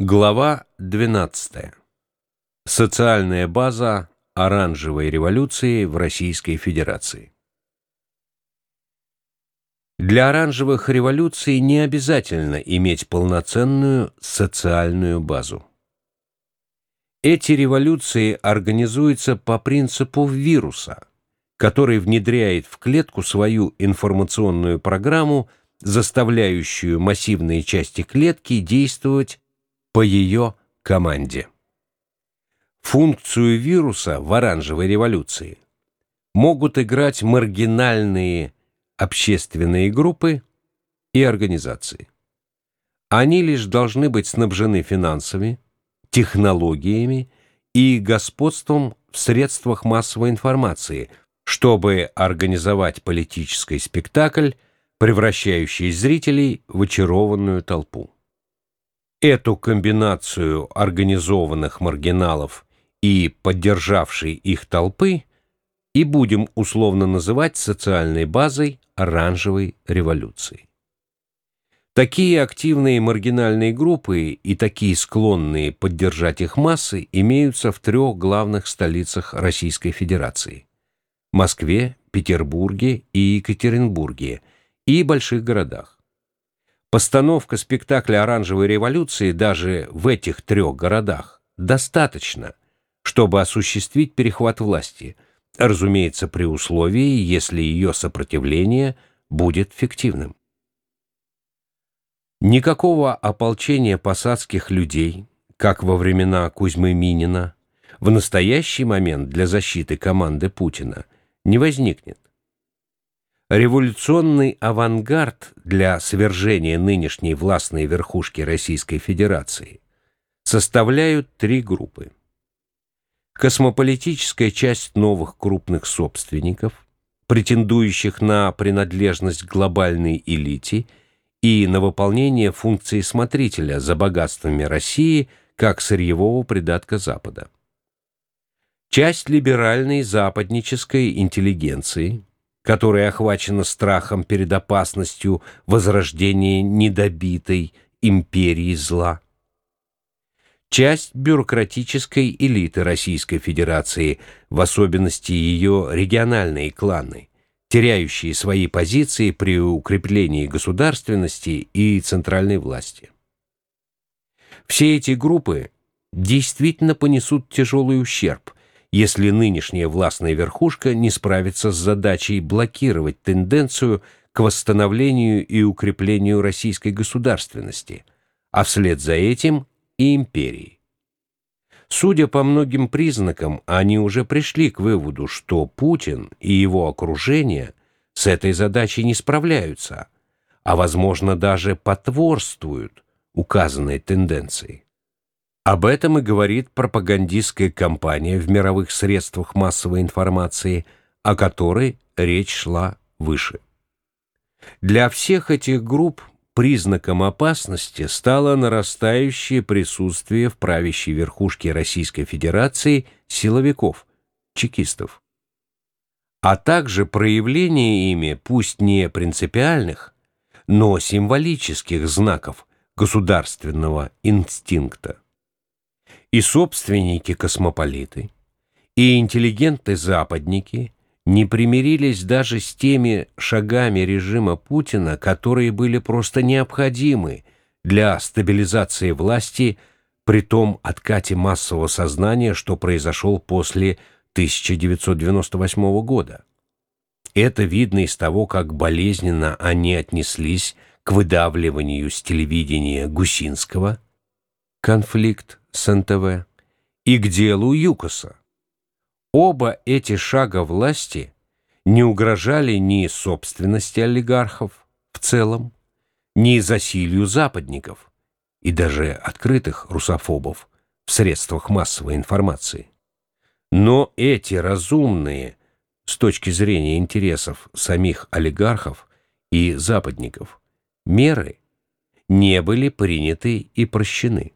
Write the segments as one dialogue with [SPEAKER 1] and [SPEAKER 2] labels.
[SPEAKER 1] Глава 12. Социальная база оранжевой революции в Российской Федерации. Для оранжевых революций не обязательно иметь полноценную социальную базу. Эти революции организуются по принципу вируса, который внедряет в клетку свою информационную программу, заставляющую массивные части клетки действовать по ее команде. Функцию вируса в оранжевой революции могут играть маргинальные общественные группы и организации. Они лишь должны быть снабжены финансами, технологиями и господством в средствах массовой информации, чтобы организовать политический спектакль, превращающий зрителей в очарованную толпу. Эту комбинацию организованных маргиналов и поддержавшей их толпы и будем условно называть социальной базой оранжевой революции. Такие активные маргинальные группы и такие склонные поддержать их массы имеются в трех главных столицах Российской Федерации – Москве, Петербурге и Екатеринбурге и больших городах. Постановка спектакля «Оранжевой революции» даже в этих трех городах достаточно, чтобы осуществить перехват власти, разумеется, при условии, если ее сопротивление будет фиктивным. Никакого ополчения посадских людей, как во времена Кузьмы Минина, в настоящий момент для защиты команды Путина не возникнет. Революционный авангард для свержения нынешней властной верхушки Российской Федерации составляют три группы. Космополитическая часть новых крупных собственников, претендующих на принадлежность глобальной элите и на выполнение функции смотрителя за богатствами России как сырьевого придатка Запада. Часть либеральной западнической интеллигенции – которая охвачена страхом перед опасностью возрождения недобитой империи зла. Часть бюрократической элиты Российской Федерации, в особенности ее региональные кланы, теряющие свои позиции при укреплении государственности и центральной власти. Все эти группы действительно понесут тяжелый ущерб – если нынешняя властная верхушка не справится с задачей блокировать тенденцию к восстановлению и укреплению российской государственности, а вслед за этим и империи. Судя по многим признакам, они уже пришли к выводу, что Путин и его окружение с этой задачей не справляются, а, возможно, даже потворствуют указанной тенденции. Об этом и говорит пропагандистская кампания в мировых средствах массовой информации, о которой речь шла выше. Для всех этих групп признаком опасности стало нарастающее присутствие в правящей верхушке Российской Федерации силовиков, чекистов, а также проявление ими, пусть не принципиальных, но символических знаков государственного инстинкта и собственники-космополиты, и интеллигенты-западники не примирились даже с теми шагами режима Путина, которые были просто необходимы для стабилизации власти при том откате массового сознания, что произошел после 1998 года. Это видно из того, как болезненно они отнеслись к выдавливанию с телевидения Гусинского, конфликт с НТВ и к делу ЮКОСа. Оба эти шага власти не угрожали ни собственности олигархов в целом, ни засилью западников и даже открытых русофобов в средствах массовой информации. Но эти разумные, с точки зрения интересов самих олигархов и западников, меры не были приняты и прощены.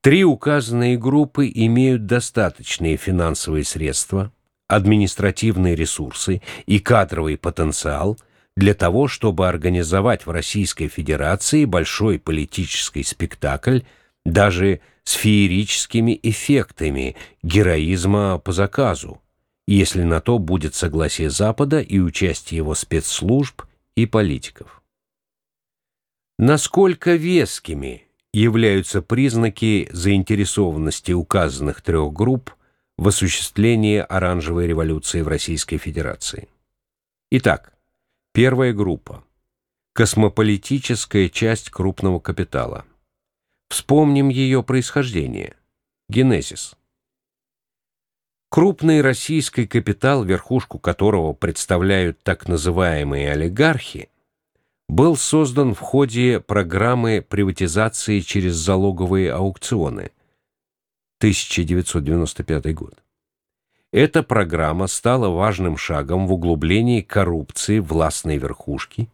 [SPEAKER 1] Три указанные группы имеют достаточные финансовые средства, административные ресурсы и кадровый потенциал для того, чтобы организовать в Российской Федерации большой политический спектакль, даже с феерическими эффектами героизма по заказу, если на то будет согласие Запада и участие его спецслужб и политиков. Насколько вескими являются признаки заинтересованности указанных трех групп в осуществлении оранжевой революции в Российской Федерации? Итак, первая группа – космополитическая часть крупного капитала. Вспомним ее происхождение – генезис. Крупный российский капитал, верхушку которого представляют так называемые олигархи, был создан в ходе программы приватизации через залоговые аукционы 1995 год. Эта программа стала важным шагом в углублении коррупции властной верхушки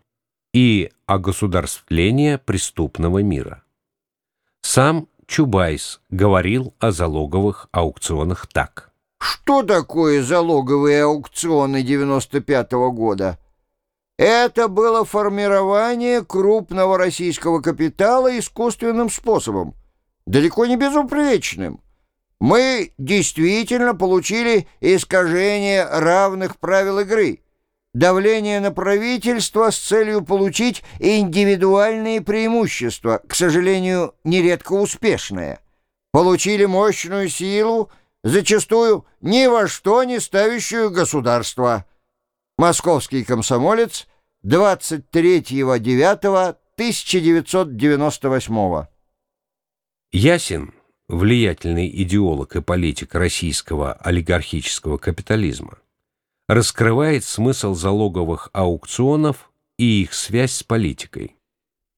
[SPEAKER 1] и огосударствления преступного мира. Сам Чубайс говорил о залоговых аукционах так –
[SPEAKER 2] что такое залоговые аукционы 95 -го года? Это было формирование крупного российского капитала искусственным способом, далеко не безупречным. Мы действительно получили искажение равных правил игры, давление на правительство с целью получить индивидуальные преимущества, к сожалению, нередко успешное. Получили мощную силу – зачастую ни во что не ставящую государство. Московский комсомолец 23.09.1998
[SPEAKER 1] Ясен, влиятельный идеолог и политик российского олигархического капитализма, раскрывает смысл залоговых аукционов и их связь с политикой.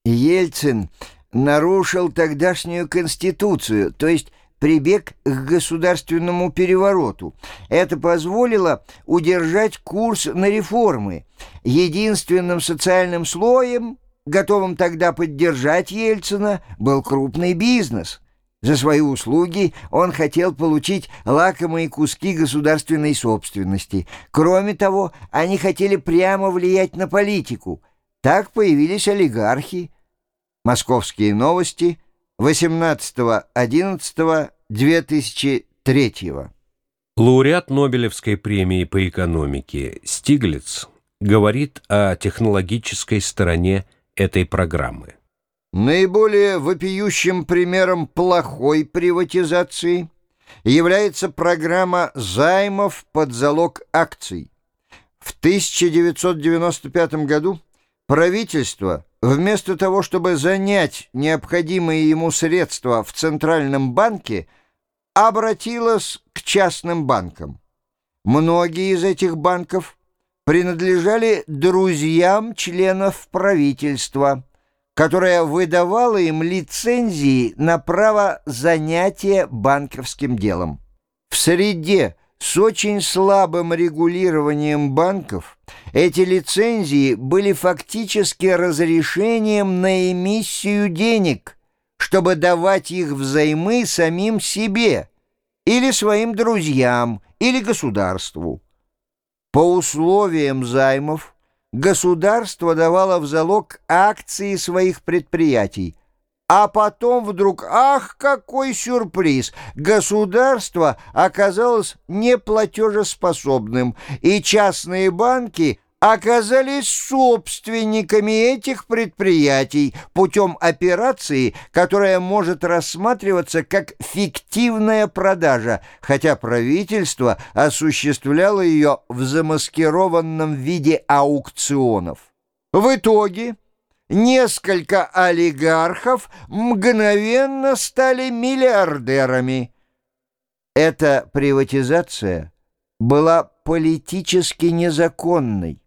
[SPEAKER 2] Ельцин нарушил тогдашнюю конституцию, то есть прибег к государственному перевороту. Это позволило удержать курс на реформы. Единственным социальным слоем, готовым тогда поддержать Ельцина, был крупный бизнес. За свои услуги он хотел получить лакомые куски государственной собственности. Кроме того, они хотели прямо влиять на политику. Так появились олигархи. Московские новости – 18.11.2003.
[SPEAKER 1] Лауреат Нобелевской премии по экономике Стиглиц говорит о технологической стороне этой программы.
[SPEAKER 2] Наиболее вопиющим примером плохой приватизации является программа займов под залог акций. В 1995 году правительство вместо того, чтобы занять необходимые ему средства в Центральном банке, обратилась к частным банкам. Многие из этих банков принадлежали друзьям членов правительства, которое выдавало им лицензии на право занятия банковским делом. В среде с очень слабым регулированием банков эти лицензии были фактически разрешением на эмиссию денег, чтобы давать их взаймы самим себе или своим друзьям или государству. По условиям займов государство давало в залог акции своих предприятий – а потом вдруг, ах, какой сюрприз! Государство оказалось неплатежеспособным, и частные банки оказались собственниками этих предприятий путем операции, которая может рассматриваться как фиктивная продажа, хотя правительство осуществляло ее в замаскированном виде аукционов. В итоге несколько олигархов мгновенно стали миллиардерами. Эта приватизация была политически незаконной.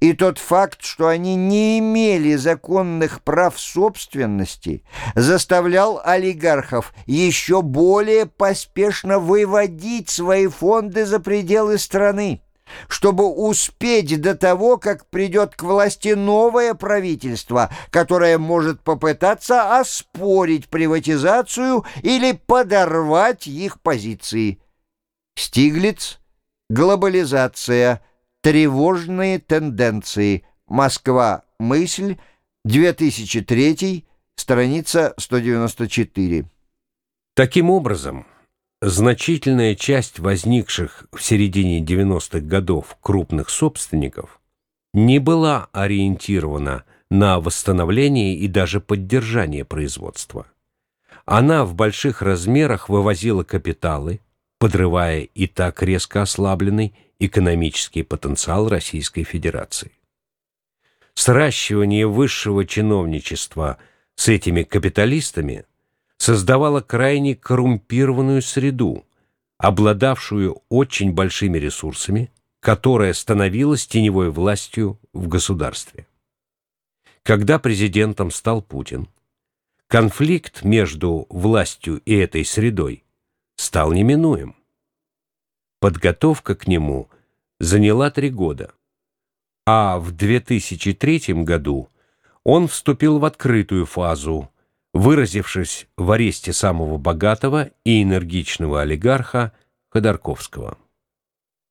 [SPEAKER 2] И тот факт, что они не имели законных прав собственности, заставлял олигархов еще более поспешно выводить свои фонды за пределы страны чтобы успеть до того, как придет к власти новое правительство, которое может попытаться оспорить приватизацию или подорвать их позиции. Стиглиц, глобализация, тревожные тенденции, Москва. Мысль. 2003. Страница 194.
[SPEAKER 1] Таким образом, значительная часть возникших в середине 90-х годов крупных собственников не была ориентирована на восстановление и даже поддержание производства. Она в больших размерах вывозила капиталы, подрывая и так резко ослабленный экономический потенциал Российской Федерации. Сращивание высшего чиновничества с этими капиталистами создавало крайне коррумпированную среду, обладавшую очень большими ресурсами, которая становилась теневой властью в государстве. Когда президентом стал Путин, конфликт между властью и этой средой стал неминуем. Подготовка к нему заняла три года, а в 2003 году он вступил в открытую фазу, выразившись в аресте самого богатого и энергичного олигарха Ходорковского.